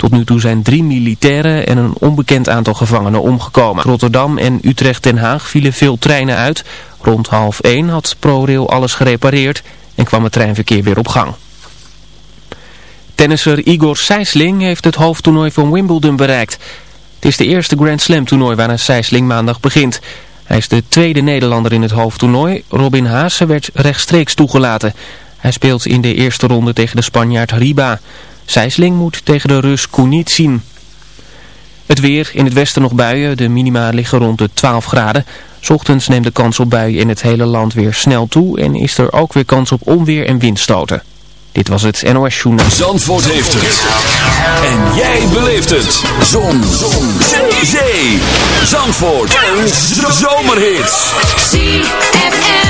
Tot nu toe zijn drie militairen en een onbekend aantal gevangenen omgekomen. Rotterdam en Utrecht-Den Haag vielen veel treinen uit. Rond half één had ProRail alles gerepareerd en kwam het treinverkeer weer op gang. Tennisser Igor Sijsling heeft het hoofdtoernooi van Wimbledon bereikt. Het is de eerste Grand Slam toernooi waaraan Sijsling maandag begint. Hij is de tweede Nederlander in het hoofdtoernooi. Robin Haase werd rechtstreeks toegelaten. Hij speelt in de eerste ronde tegen de Spanjaard Riba. Sijsling moet tegen de Rus zien. Het weer, in het westen nog buien, de minima liggen rond de 12 graden. Ochtends neemt de kans op buien in het hele land weer snel toe en is er ook weer kans op onweer en windstoten. Dit was het NOS Journaal. Zandvoort heeft het. En jij beleeft het. Zon. Zon. Zee. Zandvoort. Een zomerhit. ZFM.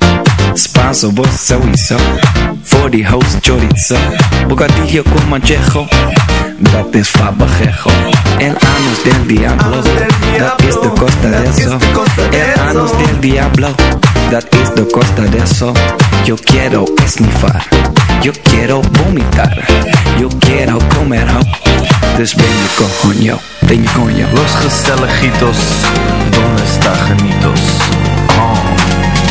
Spanso, vos sowieso. For the house chorizo. Bocadillo con manchejo. Dat is fabajejo. El anus del diablo. Dat is de costa de eso. El anus del diablo. Dat is de costa de eso. Yo quiero esnifar. Yo quiero vomitar. Yo quiero comer ho. Dus ben je coño. Ben je coño. Los gezelligitos, donde está genitos? Oh.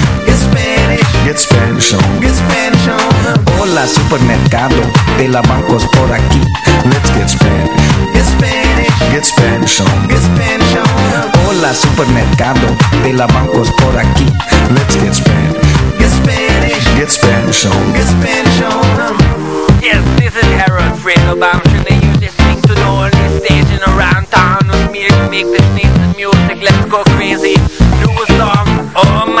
Get Spanish. Get Spanish on. Get Spanish on. Hola supermercado de la bancos por aquí. Let's get Spanish. Get Spanish. Get Spanish on. Get Spanish on. Hola supermercado de la bancos por aquí. Let's get Spanish. Get Spanish. Get Spanish on. Get Spanish on. Yes, this is Harold Fredo Bamshin and you're listening to the only station around town with me to make this nice music. Let's go crazy. Do a song. Oh my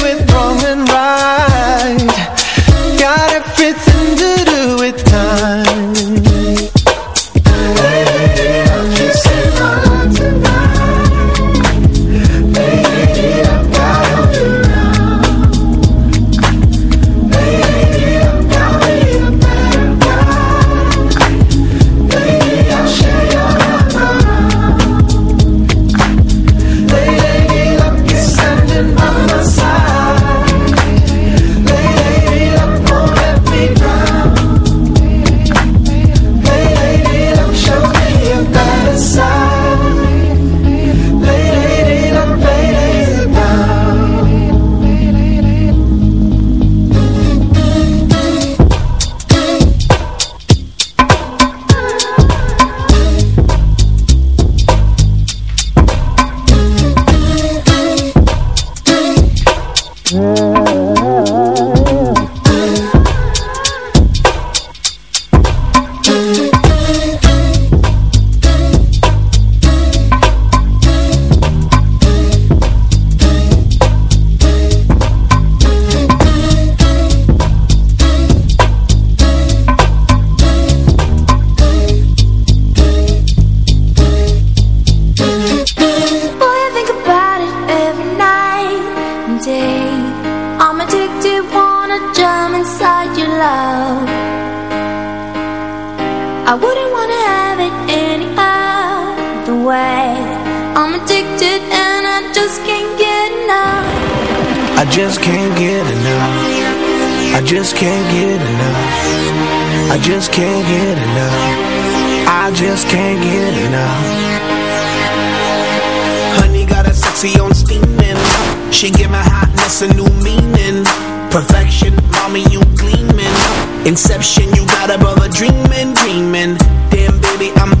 Inception, you got a brother dreaming, dreaming. Damn, baby, I'm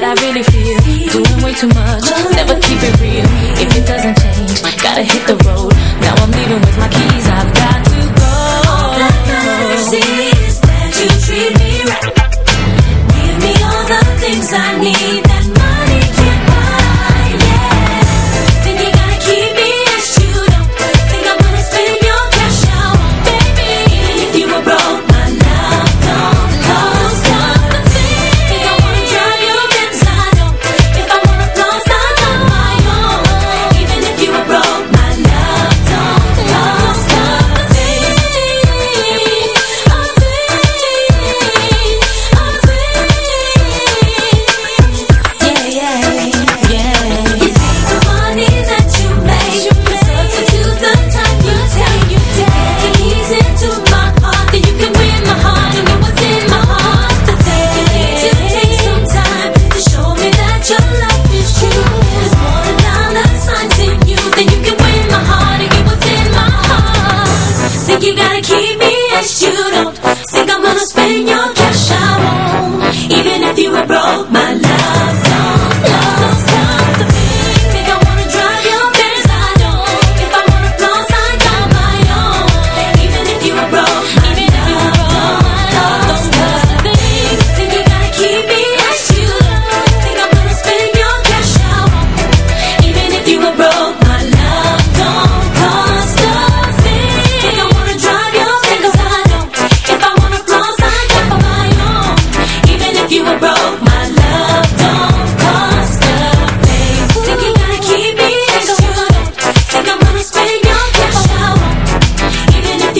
that I really feel. Doing way too much, never keep it real. If it doesn't change, gotta hit the road. Now I'm leaving with my keys, I've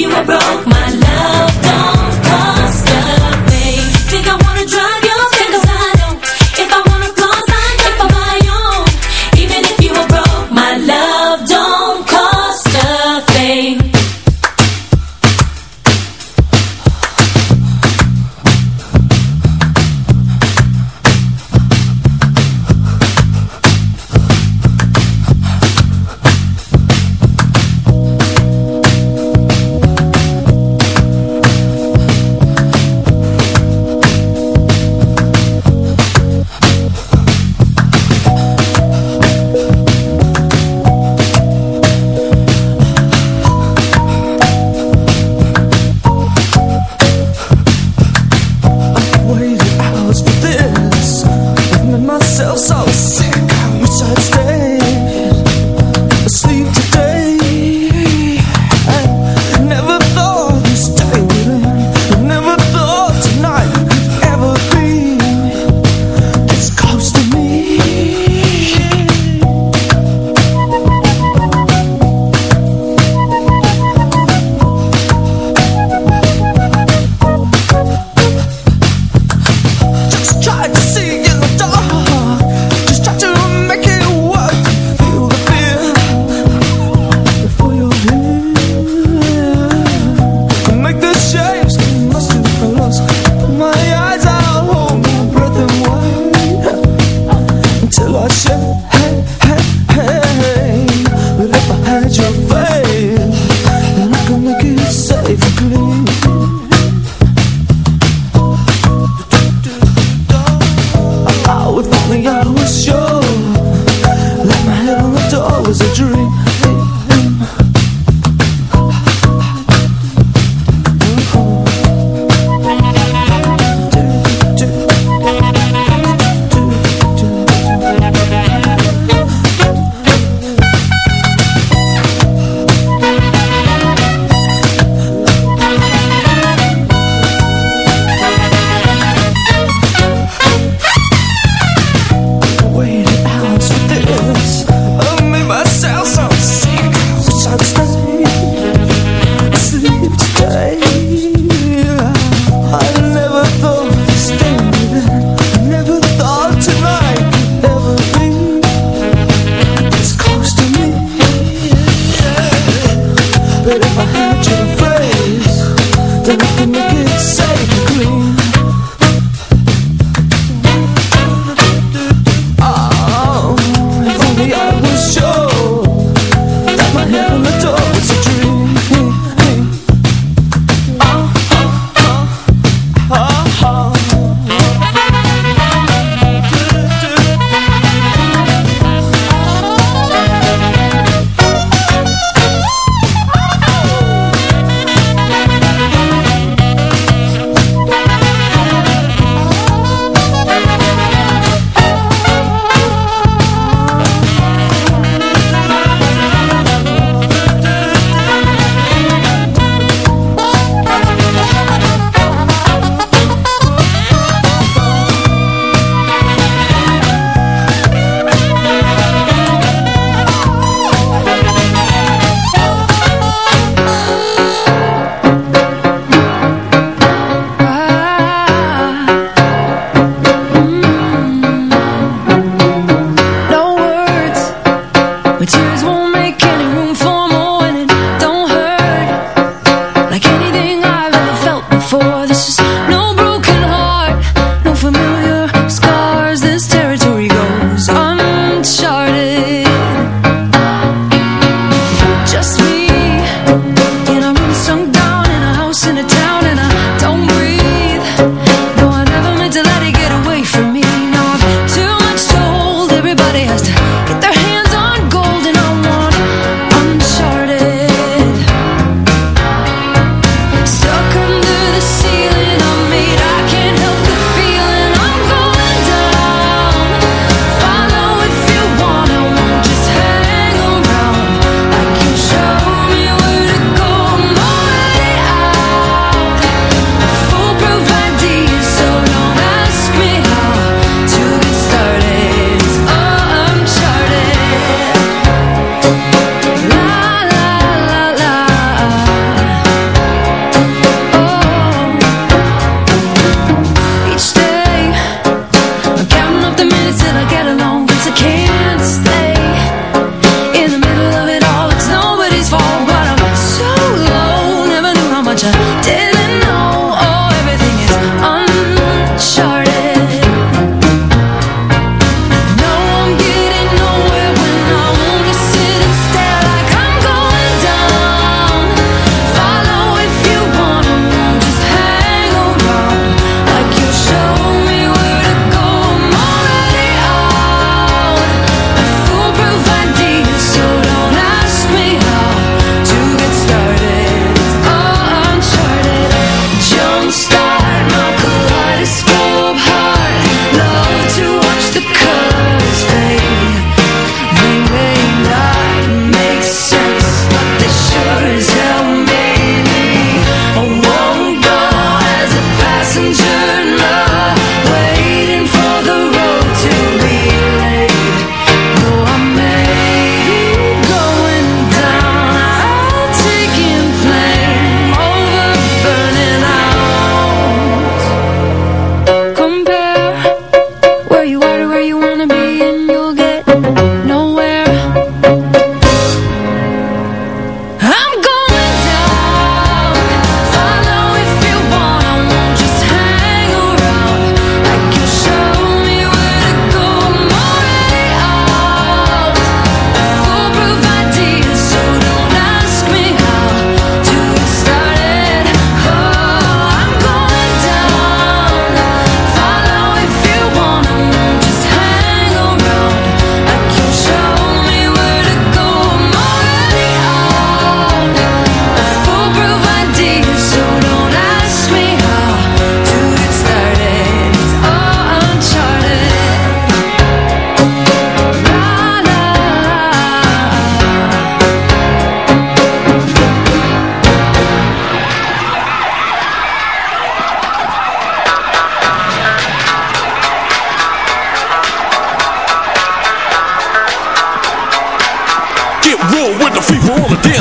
you were broke. My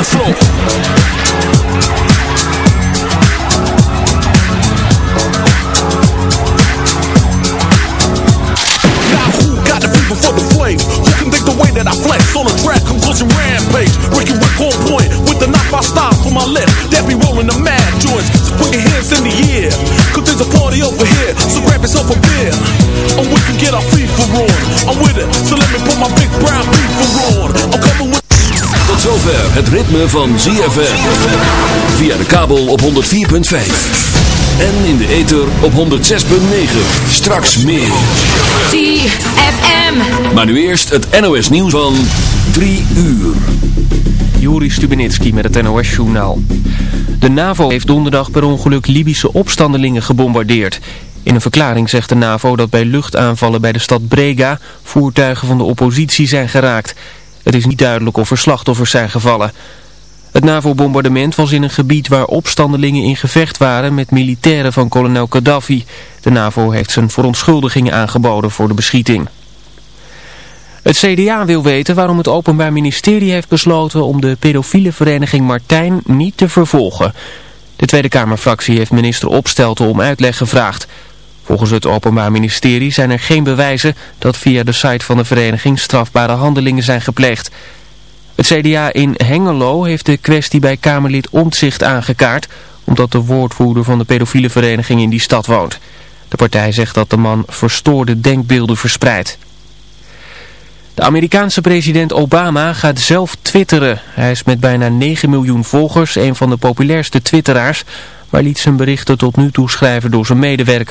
dance floor. Ritme van ZFM. Via de kabel op 104.5. En in de ether op 106.9. Straks meer. ZFM. Maar nu eerst het NOS nieuws van 3 uur. Juri Stubenitski met het NOS-journaal. De NAVO heeft donderdag per ongeluk Libische opstandelingen gebombardeerd. In een verklaring zegt de NAVO dat bij luchtaanvallen bij de stad Brega voertuigen van de oppositie zijn geraakt. Het is niet duidelijk of er slachtoffers zijn gevallen. Het NAVO-bombardement was in een gebied waar opstandelingen in gevecht waren met militairen van kolonel Gaddafi. De NAVO heeft zijn verontschuldigingen aangeboden voor de beschieting. Het CDA wil weten waarom het Openbaar Ministerie heeft besloten om de pedofiele vereniging Martijn niet te vervolgen. De Tweede Kamerfractie heeft minister Opstelten om uitleg gevraagd. Volgens het Openbaar Ministerie zijn er geen bewijzen dat via de site van de vereniging strafbare handelingen zijn gepleegd. Het CDA in Hengelo heeft de kwestie bij Kamerlid Omtzigt aangekaart, omdat de woordvoerder van de pedofiele vereniging in die stad woont. De partij zegt dat de man verstoorde denkbeelden verspreidt. De Amerikaanse president Obama gaat zelf twitteren. Hij is met bijna 9 miljoen volgers een van de populairste twitteraars, maar liet zijn berichten tot nu toe schrijven door zijn medewerkers.